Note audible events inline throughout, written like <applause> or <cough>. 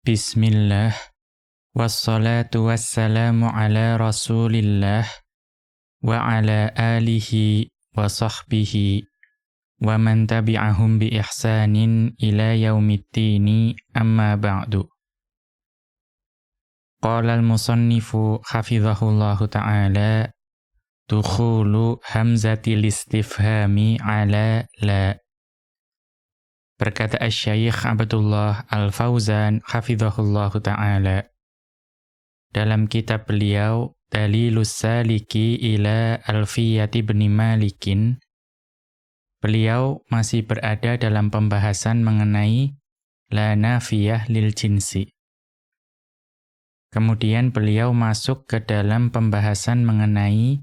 Bismillah Wassalatu wassalamu ala rasulillah Wa ala alihi wa sahbihi Wa man tabi'ahum bi ihsanin ila yaumiddini amma ba'du Qala al-musannifu hafizahullahu ta'ala Dukhulu hamzatil istifhami ala la Berkata Asy-Syaikh Abdullah Al-Fauzan hafizahullahu taala dalam kitab beliau Dalilus Saliki ila Alfiyati bin Malikin beliau masih berada dalam pembahasan mengenai la nafiyah lil jinsi. Kemudian beliau masuk ke dalam pembahasan mengenai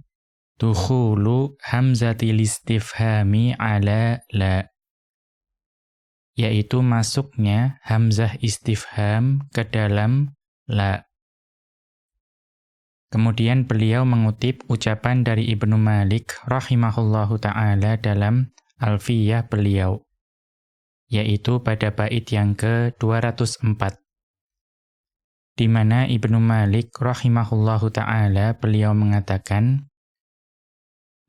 dukhulu hamzatil istifhami ala la yaitu masuknya hamzah istifham ke dalam la. Kemudian beliau mengutip ucapan dari Ibnu Malik rahimahullahu taala dalam Alfiyah beliau yaitu pada bait yang ke-204 di mana Ibnu Malik rahimahullahu taala beliau mengatakan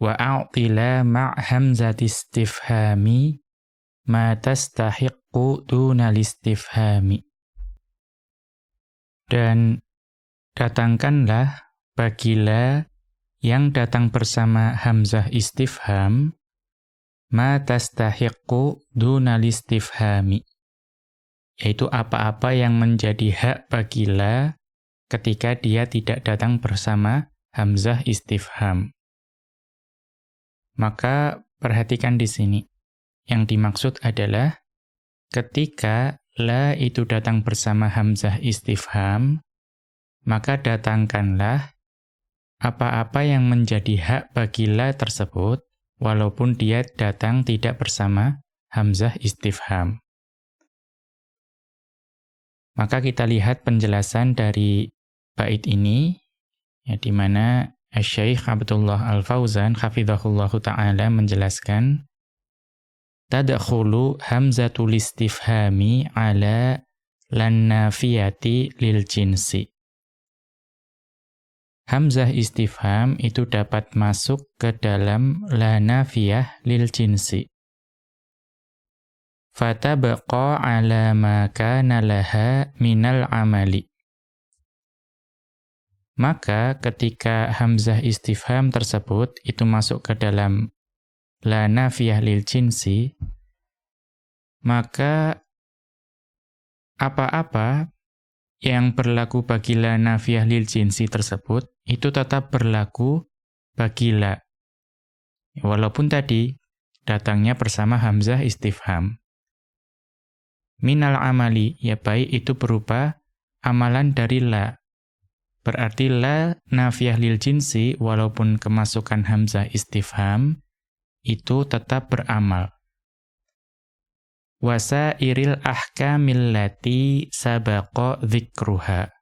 wa ma' hamzati istifhami ma tastahiqqu dunal istifhami. Dan datangkanlah bagilah yang datang bersama hamzah istifham ma tastahiqqu dunal istifhami. Yaitu apa-apa yang menjadi hak bagilah ketika dia tidak datang bersama hamzah istifham. Maka perhatikan di sini. Yang dimaksud adalah ketika la itu datang bersama hamzah istifham, maka datangkanlah apa-apa yang menjadi hak bagi la tersebut, walaupun dia datang tidak bersama hamzah istifham. Maka kita lihat penjelasan dari bait ini, ya, di mana Syekh Abdullah Al-Fauzan, hafizahullahu ta'ala, menjelaskan, tadkhulu hamzatul istifhami ala lan nafiyati lil jinsi. Hamzah istifham itu dapat masuk ke dalam la nafiyah lil jinsi. Fatabqa ala ma kana laha minal amali. Maka ketika hamzah istifham tersebut itu masuk ke dalam la nafiyah lil jinsi, maka apa-apa yang berlaku bagi la nafiyah lil jinsi tersebut, itu tetap berlaku bagi la. Walaupun tadi datangnya bersama hamzah istifham. Minal amali, ya baik itu berupa amalan dari la. Berarti la nafiyah lil jinsi, walaupun kemasukan hamzah istifham, itu tetap beramal. Wasairil ahkamil lati sabaqa dzikruha.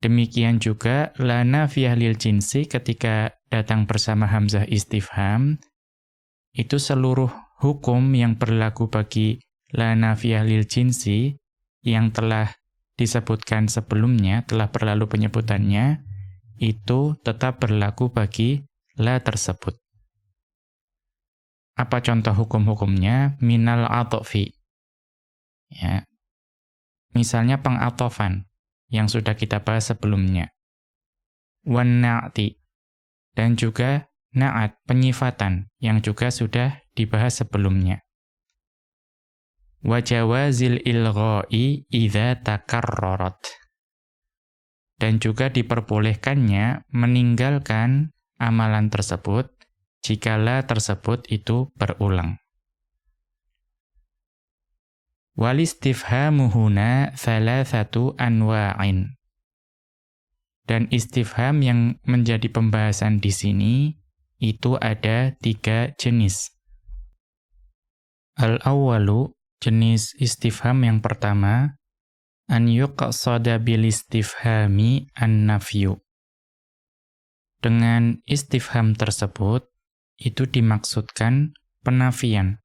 Demikian juga la nafiyah lil jinsi ketika datang bersama hamzah istifham itu seluruh hukum yang berlaku bagi la nafiyah lil jinsi yang telah disebutkan sebelumnya, telah berlalu penyebutannya, itu tetap berlaku bagi la tersebut. Apa contoh hukum-hukumnya? Minal atofi. Ya. Misalnya pengatofan yang sudah kita bahas sebelumnya. Wan na'ti. Dan juga na'at, penyifatan yang juga sudah dibahas sebelumnya. Wajawazil ilgha'i idza takarrarat. Dan juga diperbolehkannya meninggalkan amalan tersebut jikala tersebut itu berulang. Walistifhamu huna thalathatu anwa'in. Dan istifham yang menjadi pembahasan di sini itu ada tiga jenis. Al-awwalu, jenis istifham yang pertama, an yuqsada bil istifhami an-nafyu. Dengan istifham tersebut, itu dimaksudkan penafian.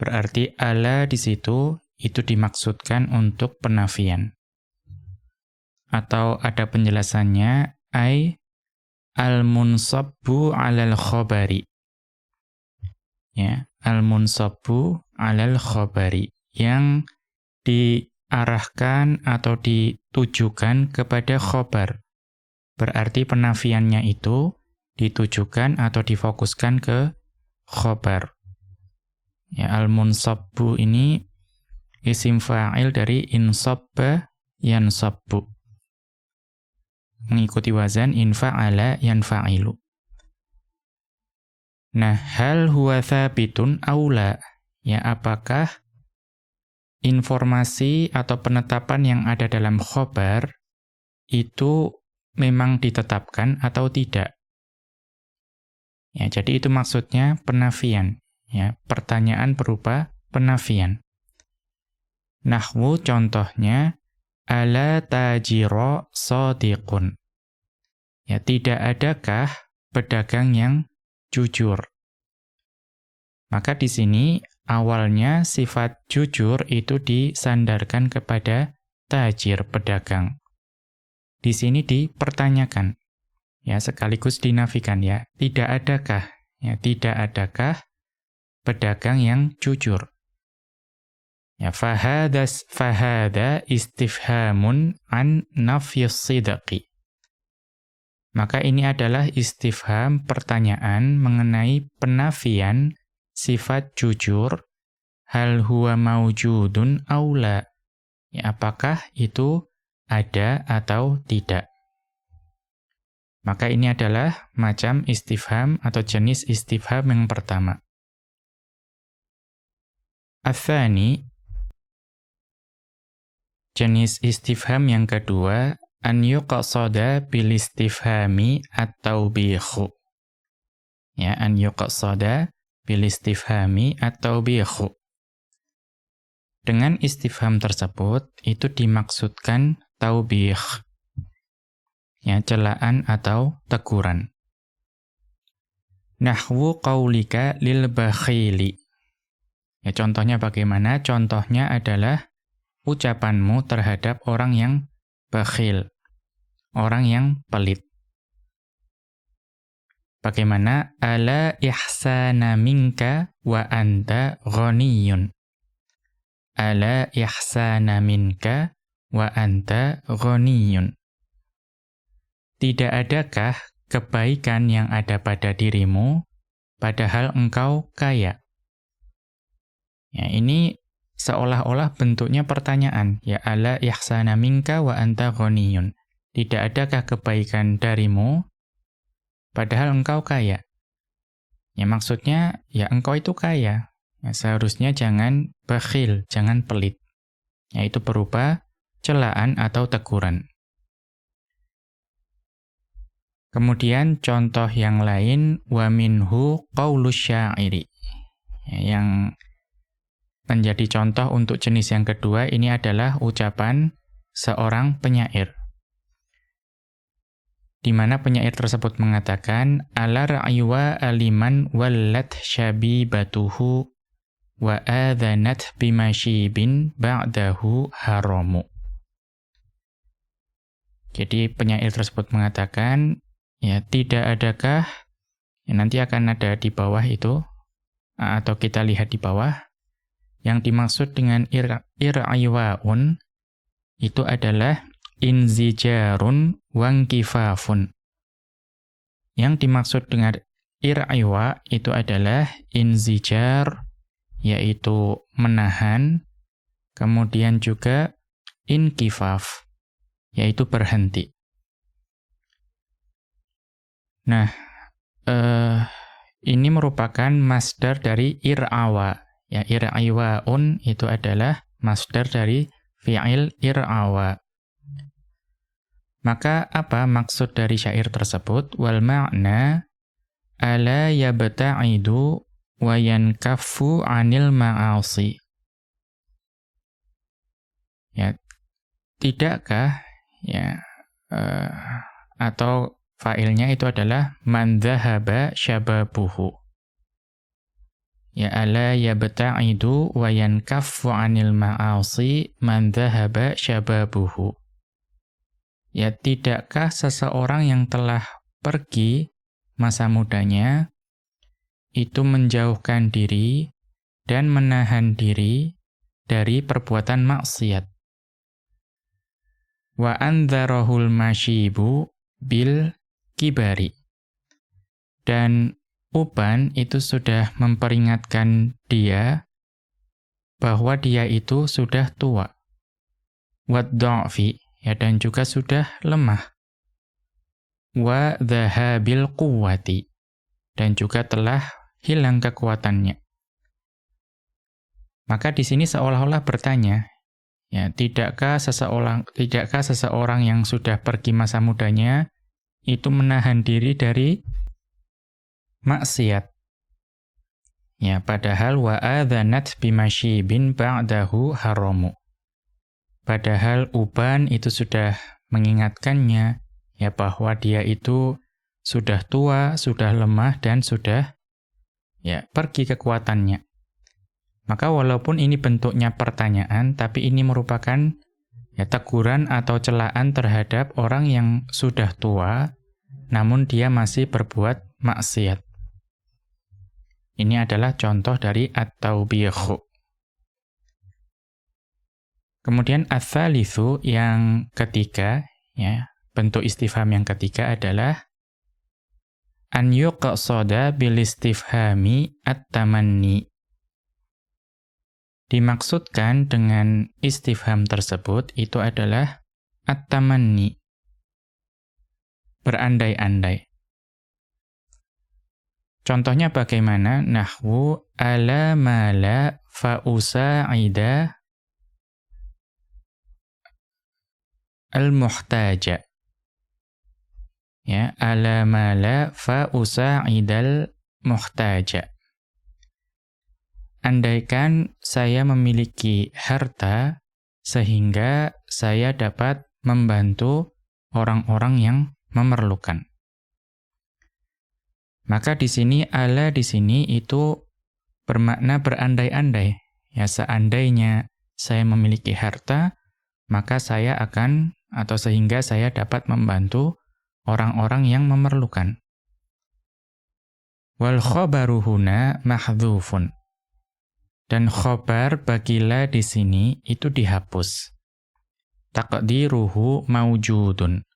Berarti ala di situ itu dimaksudkan untuk penafian. Atau ada penjelasannya, ay al-munsabbu alal khobari. Ya, al-munsabbu alal khobari. Yang diarahkan atau ditujukan kepada khobar. Berarti penafiannya itu ditujukan atau difokuskan ke khobar. Ya, al-munsabbu ini isim fa'il dari insabba yansabbu. Mengikuti wazan infa'ala yanfa'ilu. Nah, hal huwa thabitun aula? Ya, apakah informasi atau penetapan yang ada dalam khobar itu memang ditetapkan atau tidak? Ya, jadi itu maksudnya penafian. Ya, pertanyaan berupa penafian. Nahwu contohnya ala tajiro sodiqun. Ya, tidak adakah pedagang yang jujur? Maka di sini awalnya sifat jujur itu disandarkan kepada tajir pedagang. Di sini dipertanyakan. Ya, sekaligus dinafikan ya. Tidak adakah? Ya, tidak adakah pedagang yang jujur. Ya, fahadas fahada istifhamun an nafyus sidqi. Maka ini adalah istifham pertanyaan mengenai penafian sifat jujur hal huwa maujudun aula. Ya, apakah itu ada atau tidak? Maka ini adalah macam istifham atau jenis istifham yang pertama. Athani Jenis istifham yang kedua an yuqasada bil istifhami atau bihu. Ya, an yuqasada bil istifhami atau bihu. Dengan istifham tersebut itu dimaksudkan taubih. Ya, celaan atau teguran. Nahwu qaulika lil bakhili. Ya, contohnya bagaimana? Contohnya adalah ucapanmu terhadap orang yang bakhil, orang yang pelit. Bagaimana ala ihsana minka wa anta ghaniyun. Ala ihsana minka wa anta ghaniyun. Tidak adakah kebaikan yang ada pada dirimu padahal engkau kaya? Ya, ini seolah-olah bentuknya pertanyaan. Ya ala ihsana minka wa anta ghaniyun. Tidak adakah kebaikan darimu padahal engkau kaya? Ya maksudnya ya engkau itu kaya. Ya, seharusnya jangan bakhil, jangan pelit. Yaitu berupa celaan atau teguran. Kemudian contoh yang lain wa minhu qaulus syairi. Ya, yang menjadi contoh untuk jenis yang kedua ini adalah ucapan seorang penyair. Di mana penyair tersebut mengatakan ala ra'ywa aliman wallat syabibatuhu wa adhanat bimashibin ba'dahu haramu. Jadi penyair tersebut mengatakan ya tidak adakah ya, nanti akan ada di bawah itu atau kita lihat di bawah yang dimaksud dengan ir'aiwaun itu adalah inzijarun wangkifafun. Yang dimaksud dengan ir'aiwa itu adalah inzijar, yaitu menahan, kemudian juga inkifaf, yaitu berhenti. Nah, eh, ini merupakan masdar dari ir'awa, Ya, ir'aiwaun itu adalah masdar dari fi'il ir'awa. Maka apa maksud dari syair tersebut? Wal ma'na ala yabta'idu wa yankaffu 'anil ma'asi. Ya, tidakkah ya uh, atau fa'ilnya itu adalah man dhahaba syababuhu Ya ala yabta'idu wa yankaffu 'anil ma'asi man dhahaba syababuhu. Ya tidakkah seseorang yang telah pergi masa mudanya itu menjauhkan diri dan menahan diri dari perbuatan maksiat. Wa andharahul masyibu bil kibari. Dan Uban itu sudah memperingatkan dia bahwa dia itu sudah tua. Wadda'fi, ya dan juga sudah lemah. Wa dhahabil quwwati, dan juga telah hilang kekuatannya. Maka di sini seolah-olah bertanya, ya, tidakkah seseorang tidakkah seseorang yang sudah pergi masa mudanya itu menahan diri dari maksiat. Ya, padahal wa adzanat bimasyibin ba'dahu haramu. Padahal uban itu sudah mengingatkannya ya bahwa dia itu sudah tua, sudah lemah dan sudah ya pergi kekuatannya. Maka walaupun ini bentuknya pertanyaan tapi ini merupakan ya teguran atau celaan terhadap orang yang sudah tua namun dia masih berbuat maksiat. Ini adalah contoh dari at-taubihu. Kemudian ats-tsalitsu yang ketiga, ya, bentuk istifham yang ketiga adalah an yuqsada bil istifhami at-tamanni. Dimaksudkan dengan istifham tersebut itu adalah at-tamanni. Berandai-andai. Contohnya bagaimana? Nahwu ala mala fa usa'ida al-muhtaja. Ya, ala mala fa usa'idal muhtaja. Andaikan saya memiliki harta sehingga saya dapat membantu orang-orang yang memerlukan. Maka di sini ala di sini itu bermakna berandai-andai. Ya seandainya saya memiliki harta, maka saya akan atau sehingga saya dapat membantu orang-orang yang memerlukan. Wal khabaru huna mahdhufun. Dan khobar bagilah di sini itu dihapus. Takdiruhu maujudun.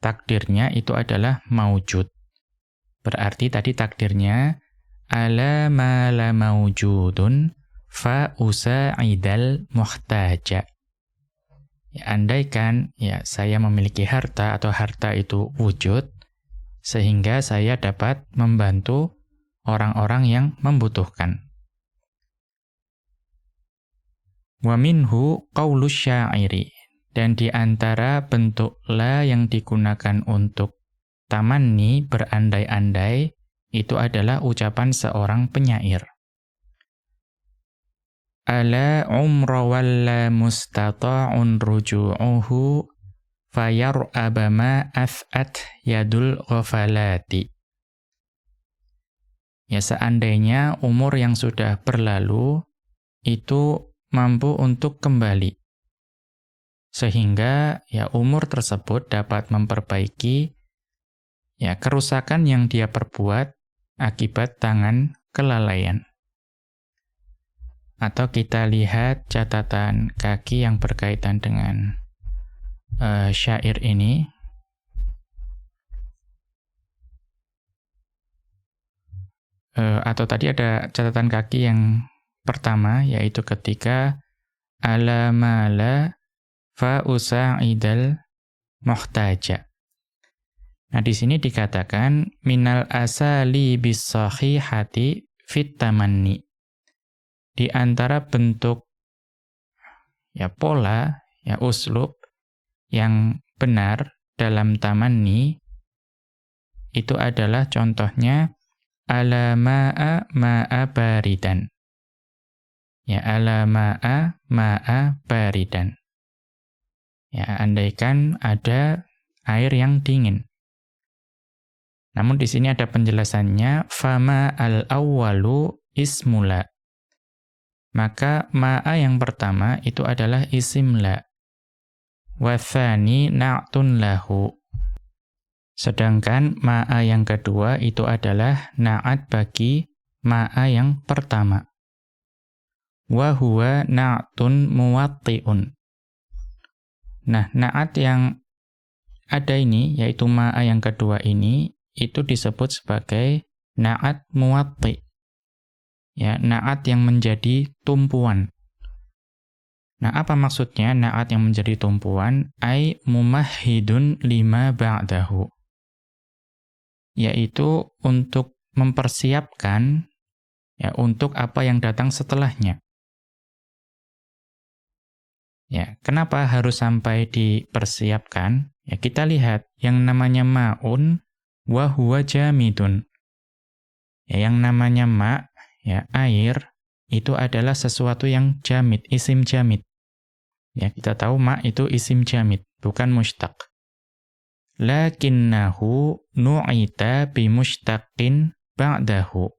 Takdirnya itu adalah maujud. Berarti tadi takdirnya ala ma la maujudun fa usa'idal muhtaja. Ya, andaikan ya saya memiliki harta atau harta itu wujud sehingga saya dapat membantu orang-orang yang membutuhkan. Wa minhu qaulus syairi dan di antara bentuk la yang digunakan untuk tamanni berandai-andai itu adalah ucapan seorang penyair. Ala umra walla mustata'un ruju'uhu fayar abama ath'at yadul ghafalati. Ya seandainya umur yang sudah berlalu itu mampu untuk kembali. Sehingga ya umur tersebut dapat memperbaiki ya kerusakan yang dia perbuat akibat tangan kelalaian. Atau kita lihat catatan kaki yang berkaitan dengan uh, syair ini. Uh, atau tadi ada catatan kaki yang pertama, yaitu ketika alamala fa usa'idal muhtaja. Nah, di sini dikatakan minal asali bisahihati fit tamanni. Di antara bentuk ya pola, ya uslub yang benar dalam tamanni itu adalah contohnya ala ma'a ma'a baridan. Ya ala ma'a ma'a baridan. Ya andaikan ada air yang dingin. Namun di sini ada penjelasannya fama al-awwalu ismula. Maka ma'a yang pertama itu adalah isim la. Wathani na'tun lahu. Sedangkan ma'a yang kedua itu adalah na'at bagi ma'a yang pertama. Wahuwa na'tun muwatti'un. Nah, na'at yang ada ini, yaitu ma'a yang kedua ini, itu disebut sebagai na'at muwatti ya naat yang menjadi tumpuan. Nah, apa maksudnya naat yang menjadi tumpuan? Ai mumahhidun lima ba'dahu. Yaitu untuk mempersiapkan ya untuk apa yang datang setelahnya. Ya, kenapa harus sampai dipersiapkan? Ya, kita lihat yang namanya ma'un wa huwa jamidun. Ya, yang namanya ma ya air itu adalah sesuatu yang jamid, isim jamid. Ya, kita tahu ma itu isim jamid, bukan mustaq. Lakinnahu nu'ita mushtaqin ba'dahu.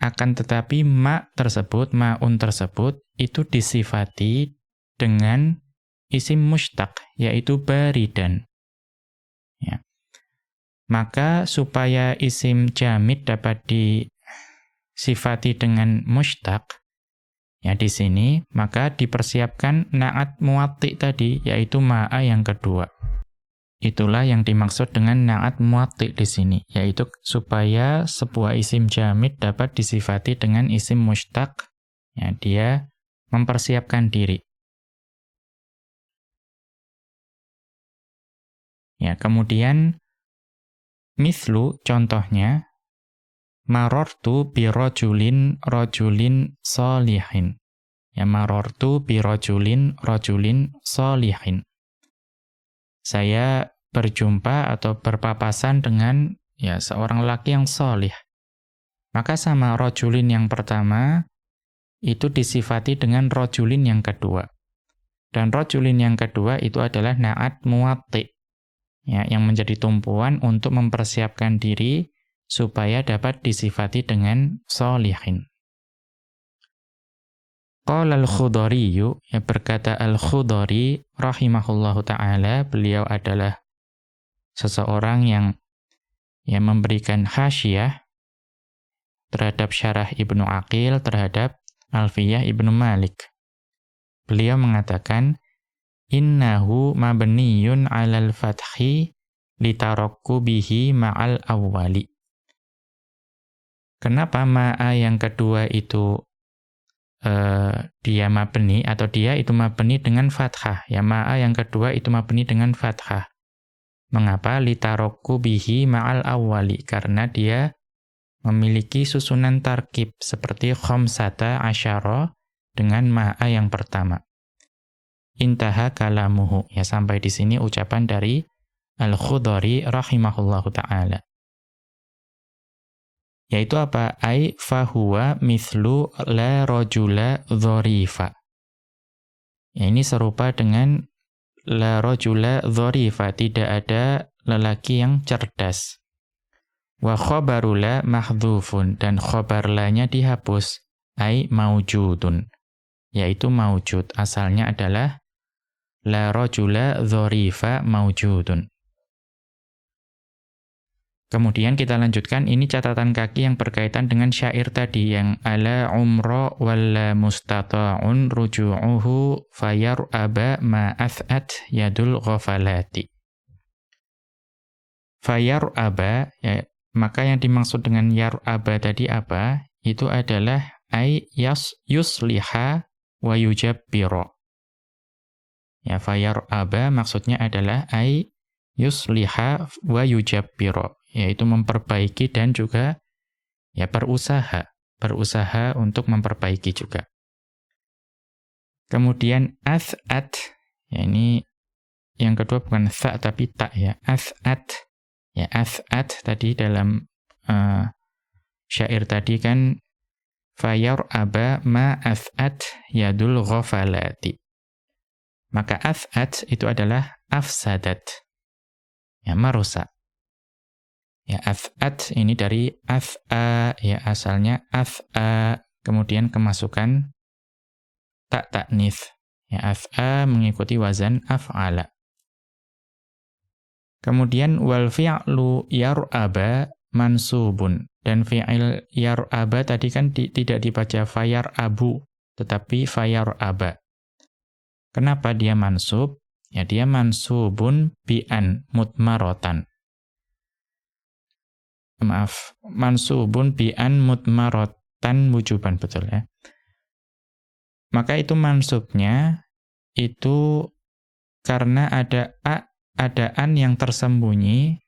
Akan tetapi ma tersebut, ma'un tersebut, itu disifati dengan isim mustaq, yaitu baridan. Ya. Maka supaya isim jamid dapat di sifati dengan mushtaq, ya di sini, maka dipersiapkan naat muwatti tadi, yaitu ma'a yang kedua. Itulah yang dimaksud dengan naat muwatti di sini, yaitu supaya sebuah isim jamid dapat disifati dengan isim mushtaq, ya dia mempersiapkan diri. Ya, kemudian mislu contohnya marortu bi rajulin rajulin salihin. Ya marortu bi rajulin rajulin salihin. Saya berjumpa atau berpapasan dengan ya seorang laki yang solih. Maka sama rojulin yang pertama, itu disifati dengan rojulin yang kedua. Dan rojulin yang kedua itu adalah naat muwati. Ya, yang menjadi tumpuan untuk mempersiapkan diri supaya dapat disifati dengan solihin. Qala al-Khudari, ya berkata al-Khudari rahimahullahu taala, beliau adalah seseorang yang yang memberikan hasyiah terhadap syarah Ibnu Aqil terhadap Alfiyah Ibnu Malik. Beliau mengatakan innahu mabniyun 'alal fathi litarakku bihi ma'al awwali. Kenapa ma'a yang kedua itu uh, dia mabni atau dia itu mabni dengan fathah? Ya ma'a yang kedua itu mabni dengan fathah. Mengapa litaroku bihi ma'al awwali? Karena dia memiliki susunan tarkib seperti khamsata asyara dengan ma'a yang pertama. Intaha kalamuhu. Ya sampai di sini ucapan dari Al-Khudari rahimahullahu taala yaitu apa? Ai fahuwa mithlu la rajula dharifa. Ya, ini serupa dengan la rajula dharifa, tidak ada lelaki yang cerdas. Wa khabarula mahdhufun dan khabar la-nya dihapus, ai maujudun. Yaitu maujud, asalnya adalah la rajula dharifa maujudun. Kemudian kita lanjutkan, ini catatan kaki yang berkaitan dengan syair tadi yang ala umra walla mustata'un ruju'uhu aba ma'ath'at yadul ghafalati. aba ya, maka yang dimaksud dengan aba tadi apa? Itu adalah ay yas yusliha wa yujabbira. Ya, aba maksudnya adalah ay yusliha wa yujabbira yaitu memperbaiki dan juga ya berusaha, berusaha untuk memperbaiki juga. Kemudian as'at, ya ini yang kedua bukan tha tapi tak ya, as'at. Ya as'at tadi dalam uh, syair tadi kan fayar aba ma as'at yadul ghafalati. Maka as'at itu adalah afsadat. Ya merusak. Ya af'at ini dari af'a ya asalnya af'a kemudian kemasukan tak taknif. Ya af'a mengikuti wazan af'ala. Kemudian wal fi'lu yar'aba mansubun. Dan fi'il yar'aba tadi kan di, tidak dibaca fayar abu, tetapi fayar aba. Kenapa dia mansub? Ya dia mansubun bi'an mutmarotan maaf, mansubun bi'an mutmarotan wujuban, betul ya. Maka itu mansubnya itu karena ada a, adaan yang tersembunyi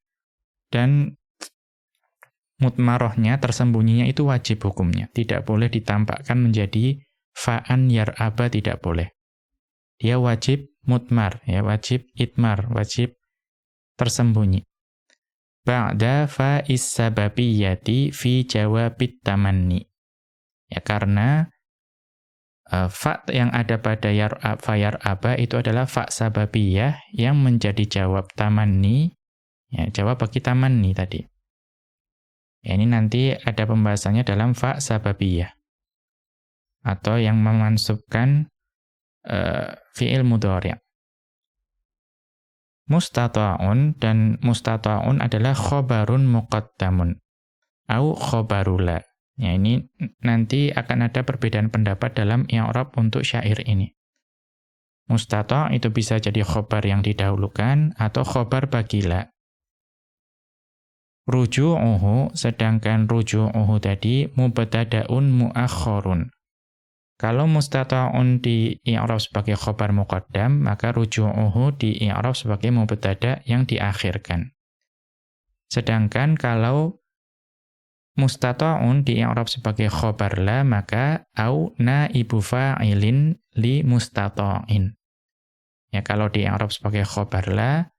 dan mutmarohnya tersembunyinya itu wajib hukumnya. Tidak boleh ditampakkan menjadi fa'an yar'aba, tidak boleh. Dia wajib mutmar, ya wajib itmar, wajib tersembunyi ba'da fa'is sababiyati fi jawabit tamanni. Ya karena uh, fa yang ada pada yar fa yar aba itu adalah fa sababiyah yang menjadi jawab tamanni. Ya, jawab bagi tamanni tadi. Ya, ini nanti ada pembahasannya dalam fa sababiyah. Atau yang memansubkan uh, fi'il mudhari'. Mustata'un dan mustata'un adalah khobarun muqaddamun. Au khobarula. Ya, ini nanti akan ada perbedaan pendapat dalam i'rab untuk syair ini. Mustata' itu bisa jadi khobar yang didahulukan atau khobar bagila. Ruju'uhu, sedangkan ruju'uhu tadi mubtada'un mu'akhorun. Kalau mustata'un di i'rab sebagai khobar muqaddam, maka ruju'uhu di i'rab sebagai mubtada yang diakhirkan. Sedangkan kalau mustata'un di i'rab sebagai khobar la, maka au naibu fa'ilin li mustata'in. Ya, kalau di i'rab sebagai khobar la,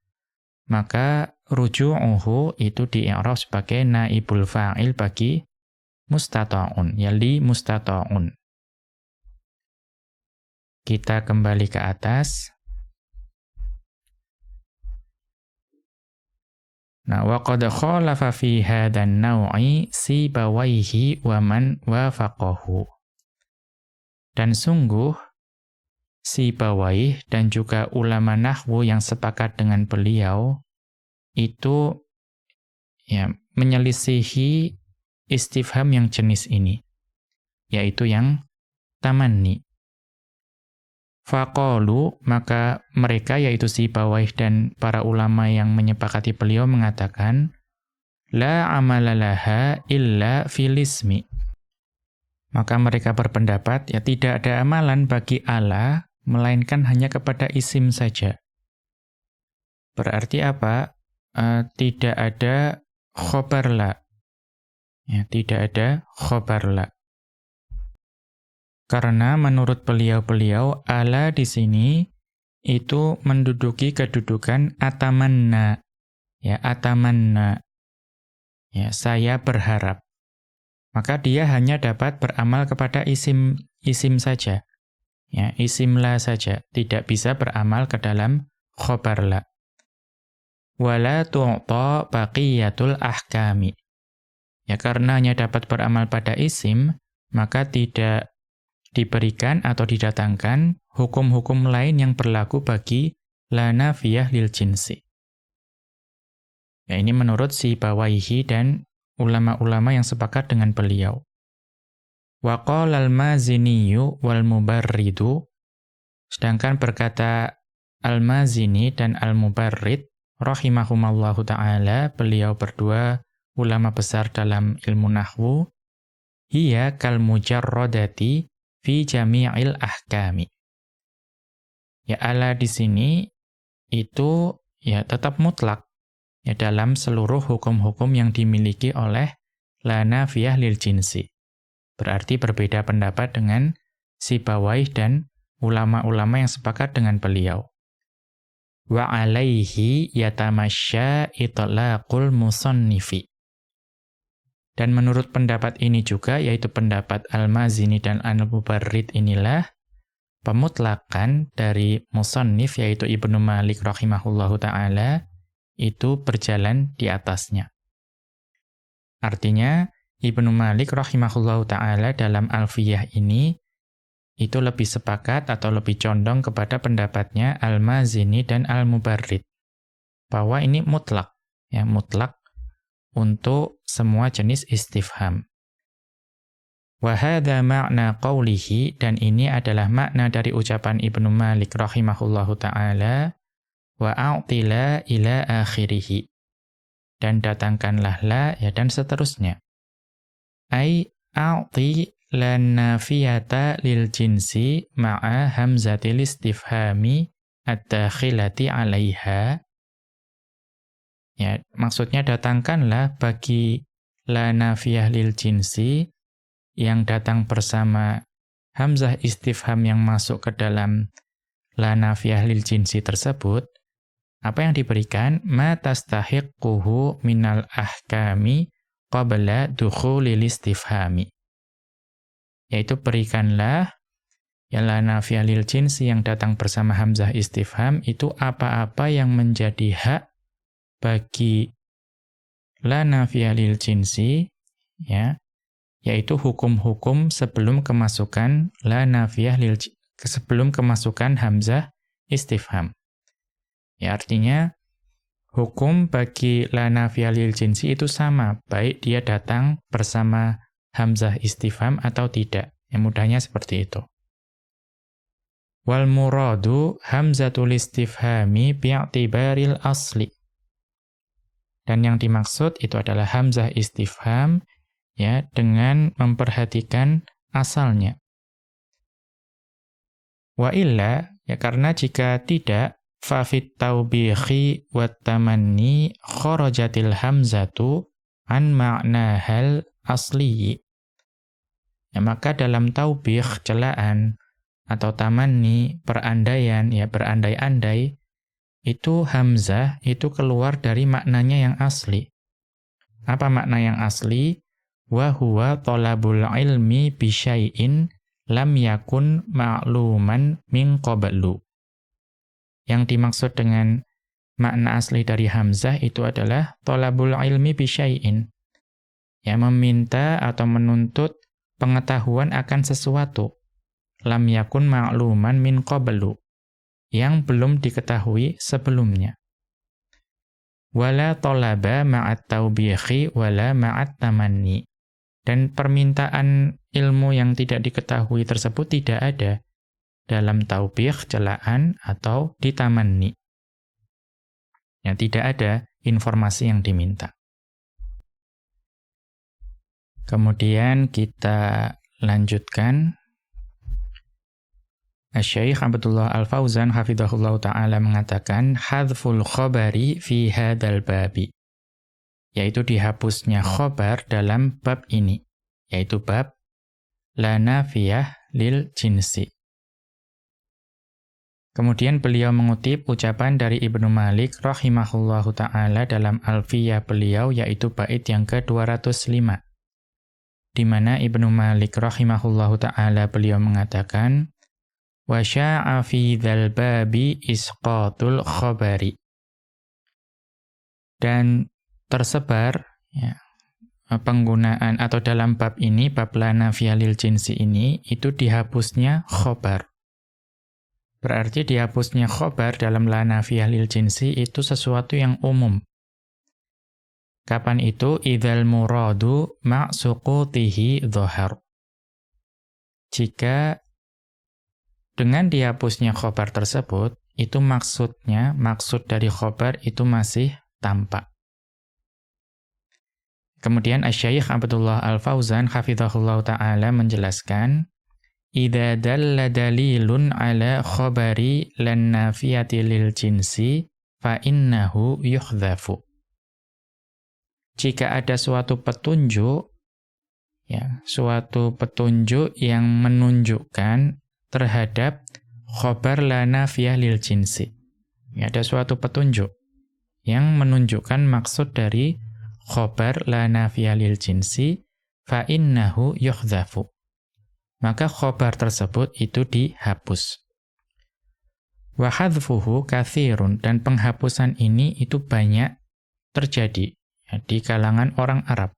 maka ruju'uhu itu di i'rab sebagai naibul fa'il bagi mustata'un, ya li mustata'un. Kita kembali ke atas. Nah, wa qad khalafa fi hadan naw'i sibawaihi wa man wafaqahu. Dan sungguh Sibawaih dan juga ulama nahwu yang sepakat dengan beliau itu ya menyelisihi istifham yang jenis ini yaitu yang tamanni Faqalu, maka mereka yaitu si Bawaih dan para ulama yang menyepakati beliau mengatakan, La amalalaha illa filismi. Maka mereka berpendapat, ya tidak ada amalan bagi Allah, melainkan hanya kepada isim saja. Berarti apa? Uh, tidak ada khobar la. Ya, tidak ada khobar la. Karena menurut beliau-beliau, ala di sini itu menduduki kedudukan atamanna. Ya, atamanna. Ya, saya berharap. Maka dia hanya dapat beramal kepada isim isim saja. Ya, isim la saja, tidak bisa beramal ke dalam khobar la. Wala tu'ta baqiyatul ahkami. Ya, karena hanya dapat beramal pada isim, maka tidak diberikan atau didatangkan hukum-hukum lain yang berlaku bagi la nafiyah lil jinsi. Ya, ini menurut si Bawaihi dan ulama-ulama yang sepakat dengan beliau. Wa qala al-Maziniyu wal Mubarridu sedangkan berkata Al-Mazini dan Al-Mubarrid rahimahumallahu taala beliau berdua ulama besar dalam ilmu nahwu hiya kal mujarradati fi jami'il ahkami. Ya ala di sini itu ya tetap mutlak ya dalam seluruh hukum-hukum yang dimiliki oleh la nafiyah lil jinsi. Berarti berbeda pendapat dengan si Bawaih dan ulama-ulama yang sepakat dengan beliau. Wa alaihi yatamasya itlaqul musannifi. Dan menurut pendapat ini juga, yaitu pendapat Al-Mazini dan Al-Mubarrid inilah, pemutlakan dari musannif, yaitu Ibnu Malik rahimahullahu ta'ala, itu berjalan di atasnya. Artinya, Ibnu Malik rahimahullahu taala dalam Alfiyah ini itu lebih sepakat atau lebih condong kepada pendapatnya Al-Mazini dan Al-Mubarrid bahwa ini mutlak ya mutlak untuk semua jenis istifham. Wa hadha ma'na qawlihi dan ini adalah makna dari ucapan Ibnu Malik rahimahullahu taala wa a'tila ila akhirih dan datangkanlah la ya dan seterusnya. Ai a'ti lan nafiyata lil jinsi ma'a hamzatil istifhami ad-dakhilati 'alaiha. Ya, maksudnya datangkanlah bagi la nafiyah lil jinsi yang datang bersama hamzah istifham yang masuk ke dalam la nafiyah lil jinsi tersebut apa yang diberikan? Ma tastahiquhu minal ahkami qabla dukhulil istifhami. Yaitu berikanlah ya la lil jinsi yang datang bersama hamzah istifham itu apa-apa yang menjadi hak bagi la lil jinsi ya yaitu hukum-hukum sebelum kemasukan la nafiyah lil sebelum kemasukan hamzah istifham Ya artinya hukum bagi la nafiyalil jinsi itu sama, baik dia datang bersama hamzah istifham atau tidak. Yang mudahnya seperti itu. Wal muradu hamzatul istifhami bi'tibaril asli. Dan yang dimaksud itu adalah hamzah istifham ya dengan memperhatikan asalnya. Wa illa ya karena jika tidak Fafit taubihi wat tamanni kharajatil hamzatu an makna hal asli. Ya, maka dalam taubih celaan atau tamanni perandaian ya berandai-andai itu hamzah itu keluar dari maknanya yang asli. Apa makna yang asli? Wa huwa talabul ilmi bi syai'in lam yakun ma'luman min qablu. Yang dimaksud dengan makna asli dari hamzah itu adalah tolabul ilmi bisyai'in. Ya, meminta atau menuntut pengetahuan akan sesuatu. Lam yakun ma'luman min qablu. Yang belum diketahui sebelumnya. Wala tolaba ma'at taubihi wala ma'at tamanni. Dan permintaan ilmu yang tidak diketahui tersebut tidak ada dalam taubih, celaan, atau ditamanni. Ya, tidak ada informasi yang diminta. Kemudian kita lanjutkan. Syekh Abdullah Al-Fauzan hafizahullah taala mengatakan hadful khabari fi hadzal babi yaitu dihapusnya khobar dalam bab ini yaitu bab la nafiyah lil jinsi Kemudian beliau mengutip ucapan dari Ibnu Malik rahimahullahu taala dalam Alfiyah beliau yaitu bait yang ke-205. Di mana Ibnu Malik rahimahullahu taala beliau mengatakan wa sya'a fi dzal babi isqatul khabari. Dan tersebar ya, penggunaan atau dalam bab ini bab lana fialil jinsi ini itu dihapusnya khobar Berarti dihapusnya khobar dalam la nafiyah lil jinsi itu sesuatu yang umum. Kapan itu? Idzal muradu ma'suqutihi dhohar. Jika dengan dihapusnya khobar tersebut, itu maksudnya, maksud dari khobar itu masih tampak. Kemudian Asyaikh Abdullah Al-Fauzan hafizahullah ta'ala menjelaskan, Idza dalla dalilun ala khabari lan nafiyati lil jinsi fa innahu yuhdhafu. Jika ada suatu petunjuk ya, suatu petunjuk yang menunjukkan terhadap khabar la nafiyah lil jinsi. Ya, ada suatu petunjuk yang menunjukkan maksud dari khabar la nafiyah lil jinsi fa innahu maka khobar tersebut itu dihapus. Wahadfuhu kathirun, dan penghapusan ini itu banyak terjadi ya, di kalangan orang Arab.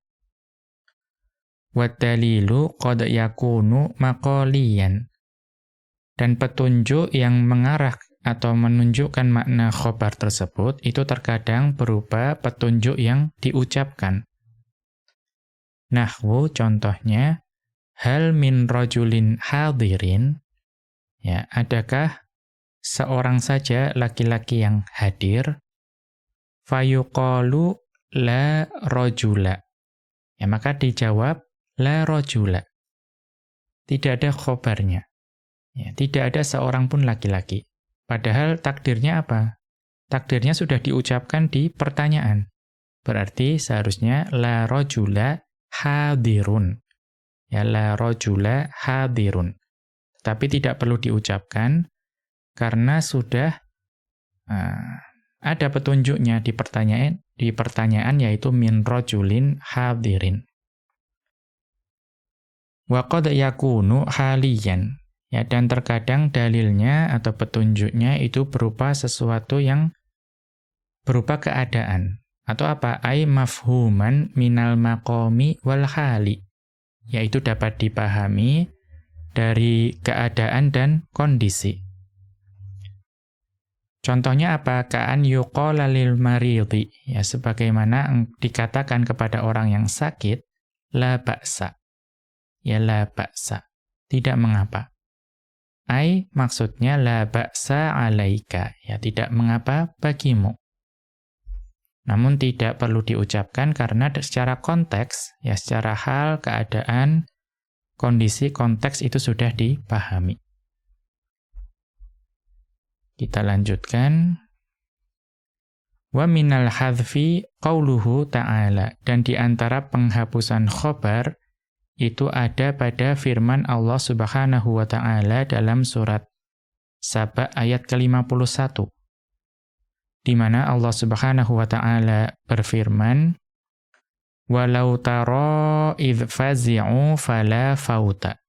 Wadalilu qad yakunu maqaliyan. Dan petunjuk yang mengarah atau menunjukkan makna khobar tersebut itu terkadang berupa petunjuk yang diucapkan. Nahwu contohnya hal min rajulin hadirin ya adakah seorang saja laki-laki yang hadir fayuqalu la rajula ya maka dijawab la rojula. Tidak ada khobarnya. Ya, tidak ada seorang pun laki-laki. Padahal takdirnya apa? Takdirnya sudah diucapkan di pertanyaan. Berarti seharusnya la rojula hadirun. Ya, la rojula hadirun. Tapi tidak perlu diucapkan karena sudah uh, ada petunjuknya di pertanyaan di pertanyaan yaitu min rojulin hadirin. Wa qad yakunu haliyan. Ya, dan terkadang dalilnya atau petunjuknya itu berupa sesuatu yang berupa keadaan. Atau apa? Ai mafhuman minal maqami wal hali. Yaitu dapat dipahami dari keadaan dan kondisi. Contohnya apa? Ka'an yuqala lil maridi. Ya, sebagaimana dikatakan kepada orang yang sakit, la ba'sa ya la ba'sa. Tidak mengapa. Ai maksudnya la ba'sa alaika, ya tidak mengapa bagimu. Namun tidak perlu diucapkan karena secara konteks, ya secara hal, keadaan, kondisi, konteks itu sudah dipahami. Kita lanjutkan. Wa minal hadfi qauluhu ta'ala. Dan di antara penghapusan khobar, itu ada pada firman Allah Subhanahu wa taala dalam surat Saba ayat ke-51. Di mana Allah Subhanahu wa taala berfirman walau tara id fazi'u fala fauta.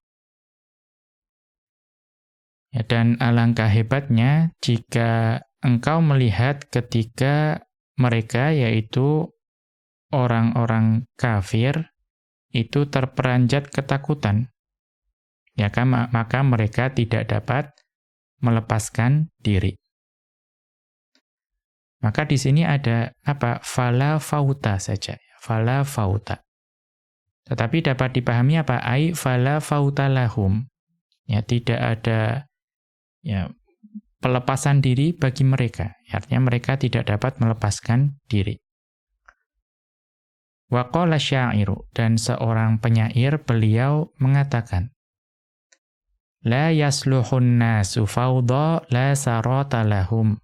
Ya, dan alangkah hebatnya jika engkau melihat ketika mereka yaitu orang-orang kafir itu terperanjat ketakutan, ya kan, maka mereka tidak dapat melepaskan diri. Maka di sini ada apa? Fala fauta saja. Fala fauta. Tetapi dapat dipahami apa? Ai fala fauta lahum. Ya, tidak ada ya pelepasan diri bagi mereka. Artinya mereka tidak dapat melepaskan diri. Waqala syairu dan seorang penyair beliau mengatakan La yasluhun nasu fawda la sarata lahum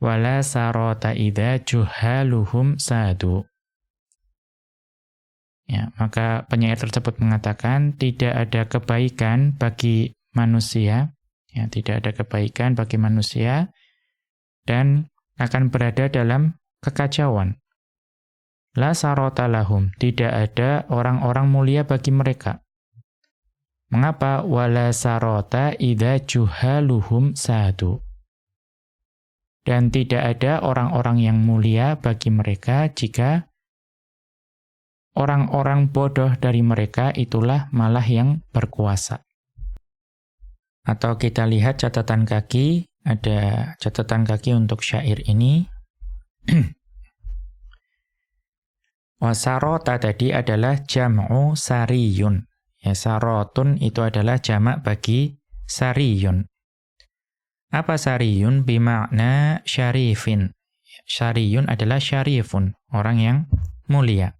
wa la sarata idza juhaluhum sadu. Ya, maka penyair tersebut mengatakan tidak ada kebaikan bagi manusia, ya, tidak ada kebaikan bagi manusia dan akan berada dalam kekacauan La sarota lahum. Tidak ada orang-orang mulia bagi mereka. Mengapa? Wala sarota idha juhaluhum sadu. Dan tidak ada orang-orang yang mulia bagi mereka jika orang-orang bodoh dari mereka itulah malah yang berkuasa. Atau kita lihat catatan kaki, ada catatan kaki untuk syair ini. <clears throat> Wasarota tadi adalah jam'u sariyun. Ya, sarotun itu adalah jamak bagi sariyun. Apa sariyun? Bimakna syarifin. Syariyun adalah syarifun, orang yang mulia.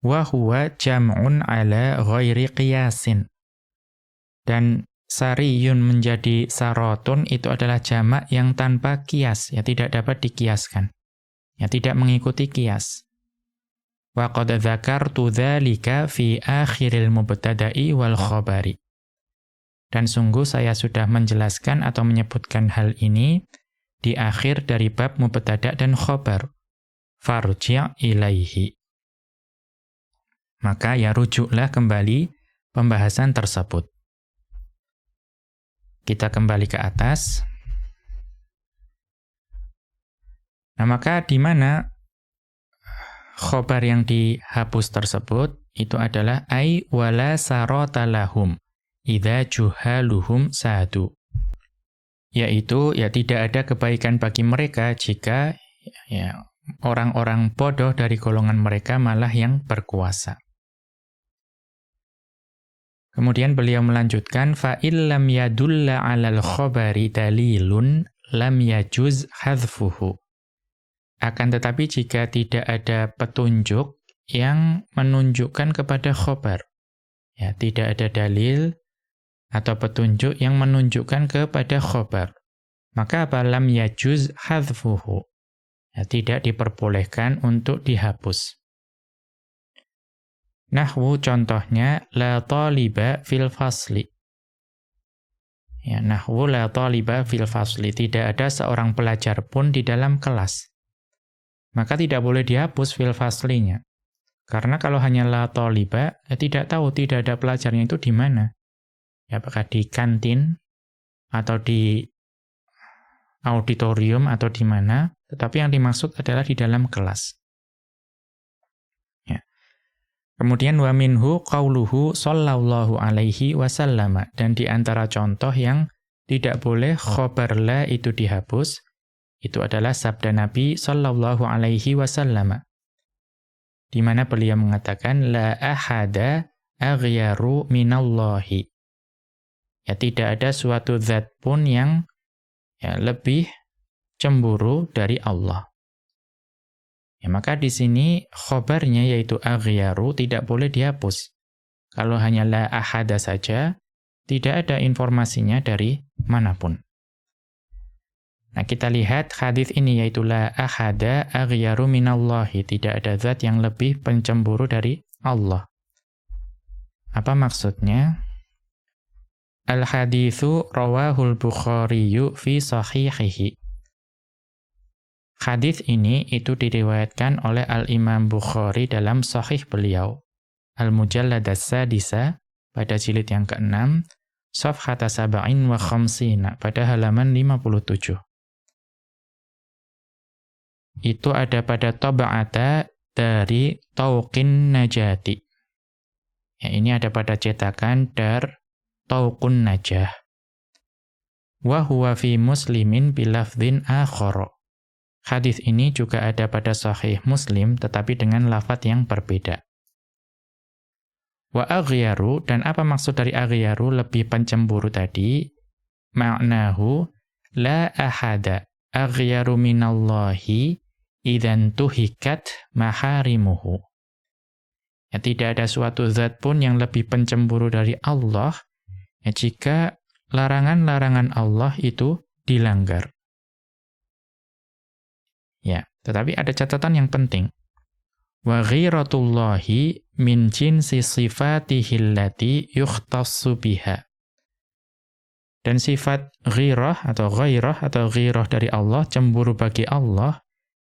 Wahuwa jam'un ala ghairi qiyasin. Dan sariyun menjadi sarotun itu adalah jamak yang tanpa kias, ya tidak dapat dikiaskan. Ya tidak mengikuti kias. Wa qad dzakartu dzalika fi akhiril mubtada'i wal khabari. Dan sungguh saya sudah menjelaskan atau menyebutkan hal ini di akhir dari bab mubtada' dan khabar. Farji' ilaihi. Maka ya rujuklah kembali pembahasan tersebut. Kita kembali ke atas. Nah, maka di mana khobar yang dihapus tersebut itu adalah ai wala sarata lahum idza juhaluhum sadu. Yaitu ya tidak ada kebaikan bagi mereka jika ya orang-orang bodoh dari golongan mereka malah yang berkuasa. Kemudian beliau melanjutkan fa illam yadulla 'alal khabari dalilun lam yajuz hadfuhu. Akan tetapi jika tidak ada petunjuk yang menunjukkan kepada khobar, ya tidak ada dalil atau petunjuk yang menunjukkan kepada khobar, maka apa lam yajuz hadfuhu. Ya, tidak diperbolehkan untuk dihapus. Nahwu contohnya la taliba fil fasli. Ya, nahwu la taliba fil fasli. Tidak ada seorang pelajar pun di dalam kelas. Maka tidak boleh dihapus fil faslinya. Karena kalau hanya la toliba, ya tidak tahu tidak ada pelajarnya itu di mana. Ya, apakah di kantin atau di auditorium atau di mana, tetapi yang dimaksud adalah di dalam kelas. Ya. Kemudian wa minhu qauluhu sallallahu alaihi wasallam dan di antara contoh yang tidak boleh khobar la itu dihapus itu adalah sabda Nabi sallallahu alaihi wasallam di mana beliau mengatakan la ahada aghyaru minallahi. Ya tidak ada suatu zat pun yang ya, lebih cemburu dari Allah. Ya, maka di sini khobarnya yaitu aghyaru tidak boleh dihapus. Kalau hanya la ahada saja, tidak ada informasinya dari mana pun. Nah, kita lihat hadis ini yaitu la ahada aghyaru minallahi, tidak ada zat yang lebih pencemburu dari Allah. Apa maksudnya? Al hadithu rawahul Bukhari fi sahihihi. Hadis ini itu diriwayatkan oleh Al Imam Bukhari dalam sahih beliau. Al Mujallad as-sadisa pada jilid yang ke-6, safhata sab'in wa khamsina pada halaman 57 itu ada pada taba'ata dari Tauqin Najati. Ya, ini ada pada cetakan dar Tauqun Najah. Wa huwa fi muslimin bilafdhin akhara. Hadis ini juga ada pada sahih Muslim tetapi dengan lafat yang berbeda. Wa aghyaru dan apa maksud dari aghyaru lebih pencemburu tadi? Ma'nahu la ahada aghyaru minallahi idan tuhikat maharimuhu. Ya, tidak ada suatu zat pun yang lebih pencemburu dari Allah ya, jika larangan-larangan Allah itu dilanggar. Ya, tetapi ada catatan yang penting. Wa ghiratullahi min jinsi sifatihi allati yukhtassu biha. Dan sifat ghirah atau ghairah atau ghirah dari Allah, cemburu bagi Allah,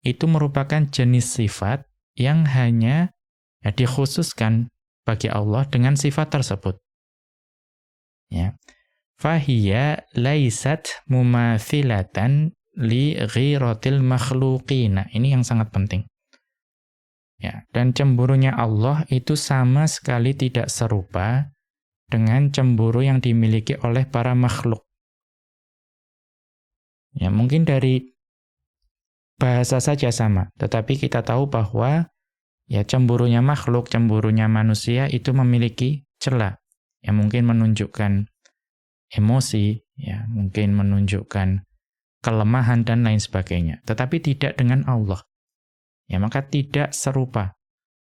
itu merupakan jenis sifat yang hanya ya, dikhususkan bagi Allah dengan sifat tersebut. Ya. Fahiyya laisat mumathilatan li ghiratil makhluqina. Ini yang sangat penting. Ya, dan cemburunya Allah itu sama sekali tidak serupa dengan cemburu yang dimiliki oleh para makhluk. Ya, mungkin dari bahasa saja sama, tetapi kita tahu bahwa ya cemburunya makhluk, cemburunya manusia itu memiliki celah yang mungkin menunjukkan emosi, ya mungkin menunjukkan kelemahan dan lain sebagainya, tetapi tidak dengan Allah. Ya maka tidak serupa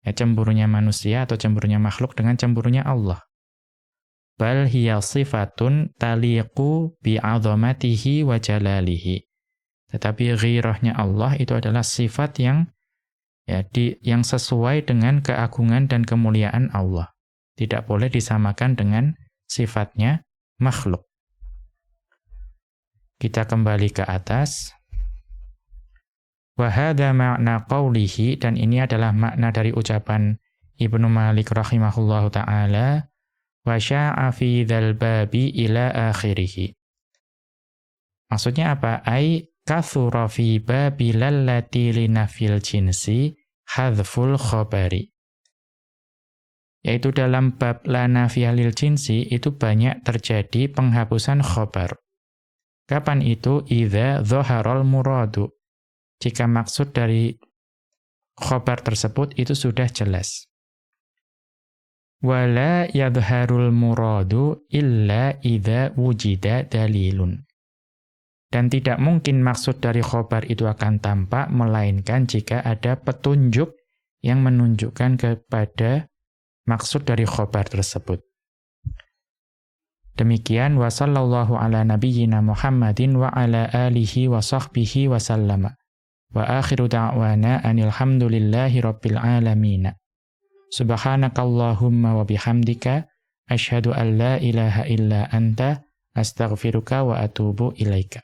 ya cemburunya manusia atau cemburunya makhluk dengan cemburunya Allah. Bal hiya sifatun taliqu bi'azamatihi wa jalalihi. Tetapi ghirahnya Allah itu adalah sifat yang ya di, yang sesuai dengan keagungan dan kemuliaan Allah. Tidak boleh disamakan dengan sifatnya makhluk. Kita kembali ke atas. Wahada makna qawlihi, dan ini adalah makna dari ucapan Ibnu Malik rahimahullahu ta'ala, wa sya'a fi babi ila akhirih. Maksudnya apa? Ai kathura fi babilallati linafil jinsi hadful khobari. Yaitu dalam bab la nafiyah lil jinsi itu banyak terjadi penghapusan khobar. Kapan itu? Idza dhoharol muradu. Jika maksud dari khobar tersebut itu sudah jelas. Wala yadharul muradu illa idza wujida dalilun. Dan tidak mungkin maksud dari khobar itu akan tampak, melainkan jika ada petunjuk yang menunjukkan kepada maksud dari khobar tersebut. Demikian wa sallallahu ala nabiyyina Muhammadin wa ala alihi wa sahbihi wa sallama. Wa akhiru da'wana anil hamdulillahi rabbil alamin. Subhanakallahumma wa bihamdika asyhadu an la ilaha illa anta astaghfiruka wa atubu ilaika.